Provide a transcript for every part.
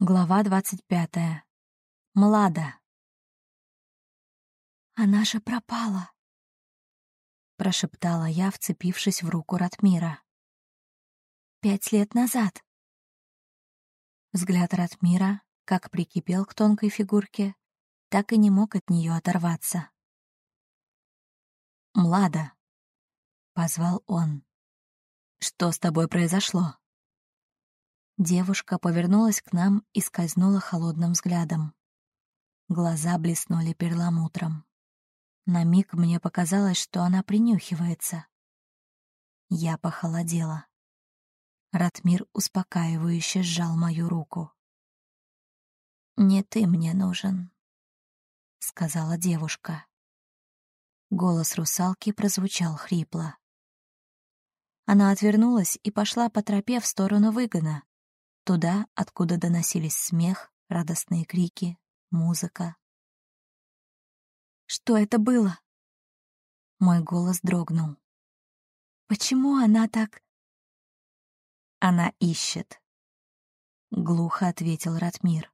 Глава двадцать пятая. Млада. «Она же пропала!» — прошептала я, вцепившись в руку Ратмира. «Пять лет назад!» Взгляд Ратмира как прикипел к тонкой фигурке, так и не мог от нее оторваться. «Млада!» — позвал он. «Что с тобой произошло?» Девушка повернулась к нам и скользнула холодным взглядом. Глаза блеснули перламутром. На миг мне показалось, что она принюхивается. Я похолодела. Ратмир успокаивающе сжал мою руку. «Не ты мне нужен», — сказала девушка. Голос русалки прозвучал хрипло. Она отвернулась и пошла по тропе в сторону выгона, туда, откуда доносились смех, радостные крики, музыка. «Что это было?» Мой голос дрогнул. «Почему она так...» «Она ищет», — глухо ответил Ратмир.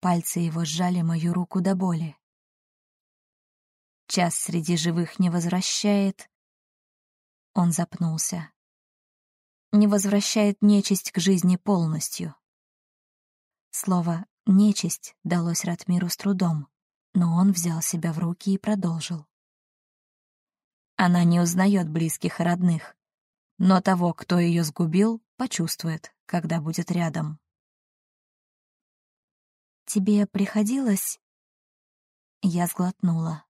Пальцы его сжали мою руку до боли. «Час среди живых не возвращает...» Он запнулся не возвращает нечисть к жизни полностью. Слово «нечисть» далось Ратмиру с трудом, но он взял себя в руки и продолжил. Она не узнает близких и родных, но того, кто ее сгубил, почувствует, когда будет рядом. «Тебе приходилось...» Я сглотнула.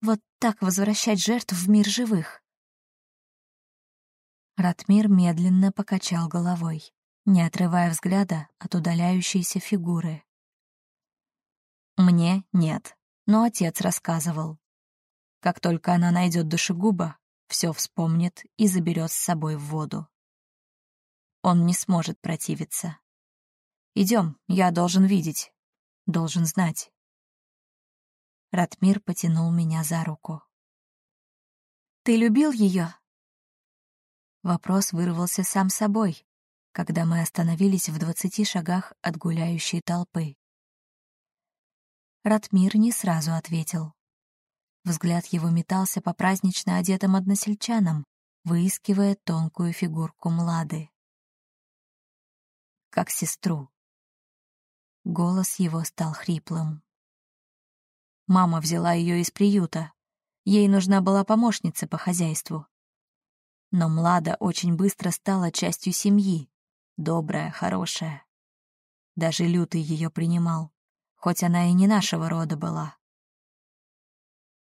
«Вот так возвращать жертв в мир живых?» Ратмир медленно покачал головой, не отрывая взгляда от удаляющейся фигуры. «Мне нет, но отец рассказывал. Как только она найдет душегуба, все вспомнит и заберет с собой в воду. Он не сможет противиться. Идем, я должен видеть, должен знать». Ратмир потянул меня за руку. «Ты любил ее?» Вопрос вырвался сам собой, когда мы остановились в двадцати шагах от гуляющей толпы. Ратмир не сразу ответил. Взгляд его метался по празднично одетым односельчанам, выискивая тонкую фигурку Млады. Как сестру. Голос его стал хриплым. Мама взяла ее из приюта. Ей нужна была помощница по хозяйству. Но Млада очень быстро стала частью семьи, добрая, хорошая. Даже Лютый ее принимал, хоть она и не нашего рода была.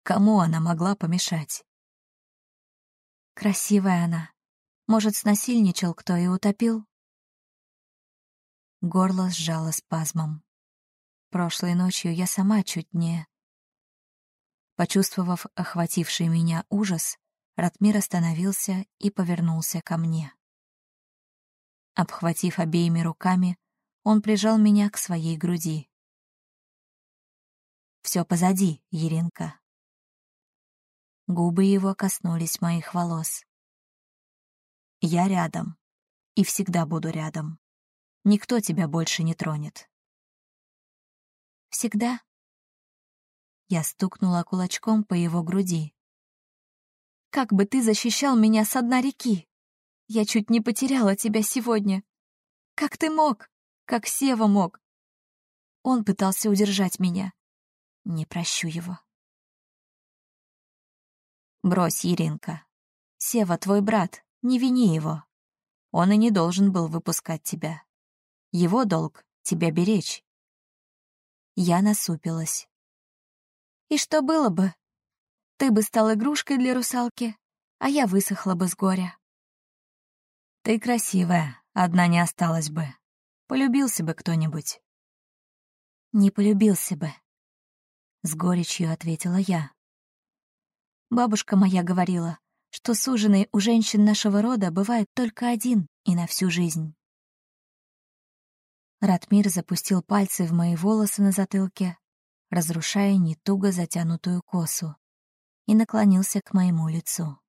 Кому она могла помешать? Красивая она. Может, снасильничал кто и утопил? Горло сжало спазмом. Прошлой ночью я сама чуть не... Почувствовав охвативший меня ужас, Ратмир остановился и повернулся ко мне. Обхватив обеими руками, он прижал меня к своей груди. «Все позади, Еринка». Губы его коснулись моих волос. «Я рядом. И всегда буду рядом. Никто тебя больше не тронет». «Всегда?» Я стукнула кулачком по его груди, как бы ты защищал меня с дна реки? Я чуть не потеряла тебя сегодня. Как ты мог? Как Сева мог? Он пытался удержать меня. Не прощу его. Брось, Иринка. Сева твой брат, не вини его. Он и не должен был выпускать тебя. Его долг — тебя беречь. Я насупилась. И что было бы, ты бы стал игрушкой для русалки, а я высохла бы с горя. Ты красивая, одна не осталась бы. Полюбился бы кто-нибудь. Не полюбился бы. С горечью ответила я. Бабушка моя говорила, что суженый у женщин нашего рода бывает только один и на всю жизнь. Ратмир запустил пальцы в мои волосы на затылке, разрушая не туго затянутую косу и наклонился к моему лицу.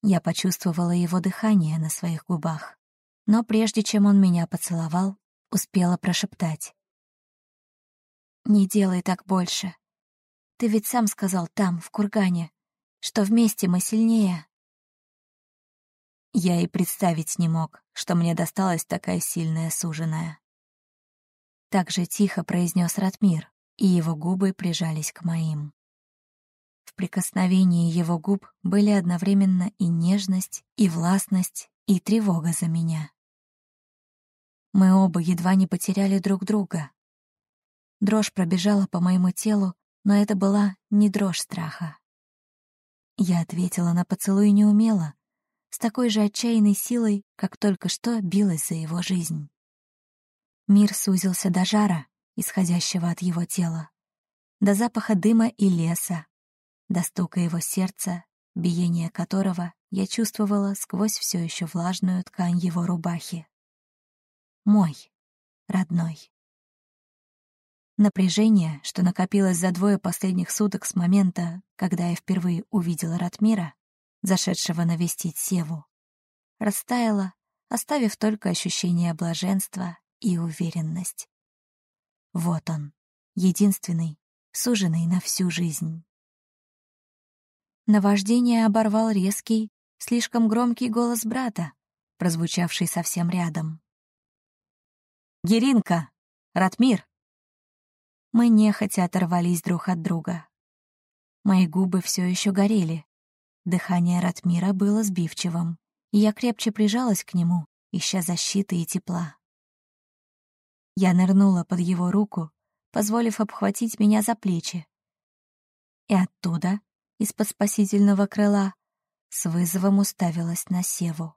Я почувствовала его дыхание на своих губах, но прежде чем он меня поцеловал, успела прошептать. «Не делай так больше. Ты ведь сам сказал там, в кургане, что вместе мы сильнее». Я и представить не мог, что мне досталась такая сильная суженая. Так же тихо произнес Ратмир, и его губы прижались к моим. В прикосновении его губ были одновременно и нежность, и властность, и тревога за меня. Мы оба едва не потеряли друг друга. Дрожь пробежала по моему телу, но это была не дрожь страха. Я ответила на поцелуй неумело, с такой же отчаянной силой, как только что билась за его жизнь. Мир сузился до жара, исходящего от его тела, до запаха дыма и леса, до стука его сердца, биение которого я чувствовала сквозь все еще влажную ткань его рубахи. Мой, родной. Напряжение, что накопилось за двое последних суток с момента, когда я впервые увидела Ратмира, зашедшего навестить Севу, растаяло, оставив только ощущение блаженства и уверенность. Вот он, единственный, суженный на всю жизнь. Наваждение оборвал резкий, слишком громкий голос брата, прозвучавший совсем рядом. «Геринка! Ратмир!» Мы нехотя оторвались друг от друга. Мои губы все еще горели. Дыхание Ратмира было сбивчивым, и я крепче прижалась к нему, ища защиты и тепла. Я нырнула под его руку, позволив обхватить меня за плечи. И оттуда из-под спасительного крыла, с вызовом уставилась на Севу.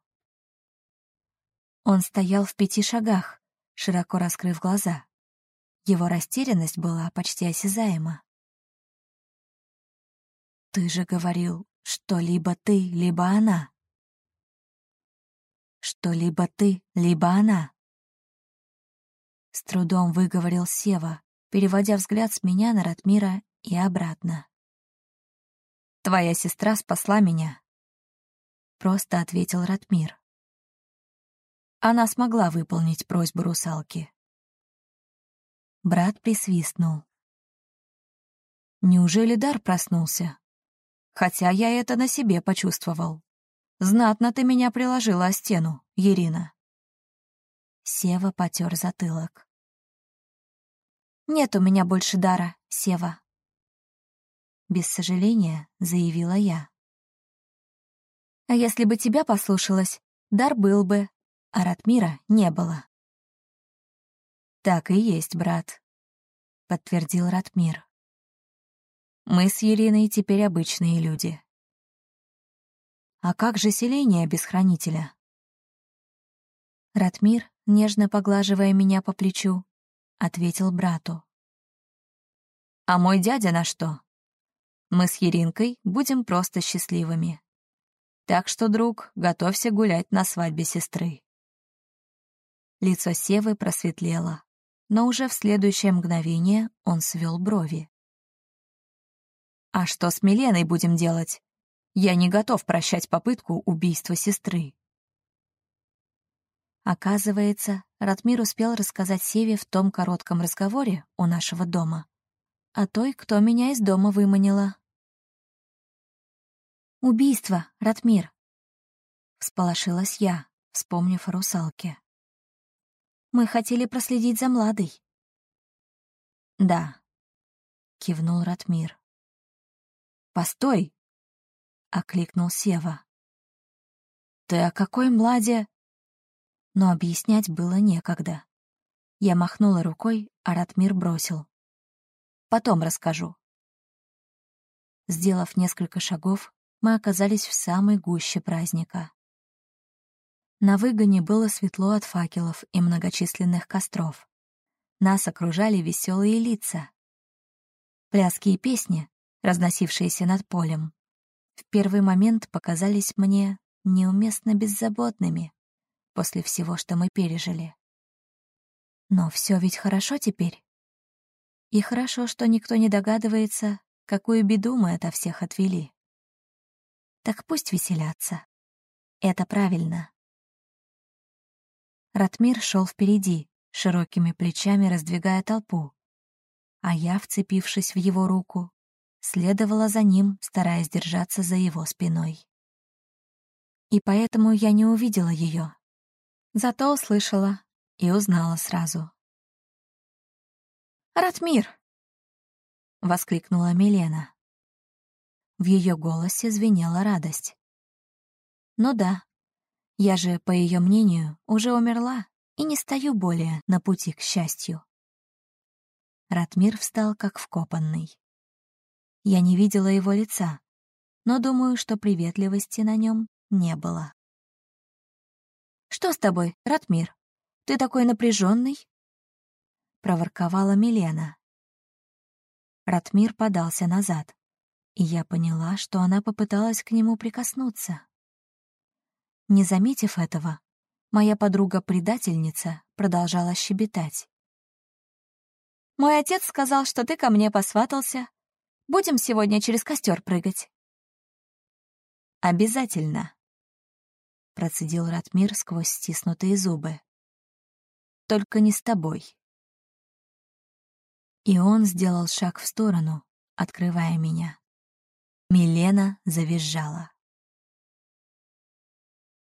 Он стоял в пяти шагах, широко раскрыв глаза. Его растерянность была почти осязаема. «Ты же говорил, что либо ты, либо она». «Что либо ты, либо она». С трудом выговорил Сева, переводя взгляд с меня на Ратмира и обратно. Твоя сестра спасла меня. Просто ответил Ратмир. Она смогла выполнить просьбу русалки. Брат присвистнул. Неужели дар проснулся? Хотя я это на себе почувствовал. Знатно ты меня приложила о стену, Ирина. Сева потер затылок. «Нет у меня больше дара, Сева», без сожаления заявила я. А если бы тебя послушалась, дар был бы, а Ратмира не было. Так и есть, брат, подтвердил Ратмир. Мы с Ериной теперь обычные люди. А как же селение без хранителя? Ратмир, нежно поглаживая меня по плечу, ответил брату. А мой дядя на что? Мы с Еринкой будем просто счастливыми. Так что, друг, готовься гулять на свадьбе сестры. Лицо Севы просветлело, но уже в следующее мгновение он свел брови. «А что с Миленой будем делать? Я не готов прощать попытку убийства сестры». Оказывается, Ратмир успел рассказать Севе в том коротком разговоре у нашего дома, а той, кто меня из дома выманила. «Убийство, Ратмир!» Всполошилась я, вспомнив о русалке. «Мы хотели проследить за Младой». «Да», — кивнул Ратмир. «Постой!» — окликнул Сева. «Ты о какой Младе?» Но объяснять было некогда. Я махнула рукой, а Ратмир бросил. Потом расскажу. Сделав несколько шагов, мы оказались в самой гуще праздника. На выгоне было светло от факелов и многочисленных костров. Нас окружали веселые лица. Пляски и песни, разносившиеся над полем, в первый момент показались мне неуместно беззаботными после всего, что мы пережили. Но все ведь хорошо теперь. И хорошо, что никто не догадывается, какую беду мы ото всех отвели. Так пусть веселятся. Это правильно. Ратмир шел впереди, широкими плечами раздвигая толпу, а я, вцепившись в его руку, следовала за ним, стараясь держаться за его спиной. И поэтому я не увидела ее, зато услышала и узнала сразу. «Ратмир!» — воскликнула Милена. В ее голосе звенела радость. «Ну да, я же, по ее мнению, уже умерла и не стою более на пути к счастью». Ратмир встал как вкопанный. Я не видела его лица, но думаю, что приветливости на нем не было. «Что с тобой, Ратмир? Ты такой напряженный? проворковала Милена. Ратмир подался назад, и я поняла, что она попыталась к нему прикоснуться. Не заметив этого, моя подруга-предательница продолжала щебетать. «Мой отец сказал, что ты ко мне посватался. Будем сегодня через костер прыгать». «Обязательно», — процедил Ратмир сквозь стиснутые зубы. «Только не с тобой». И он сделал шаг в сторону, открывая меня. Милена завизжала.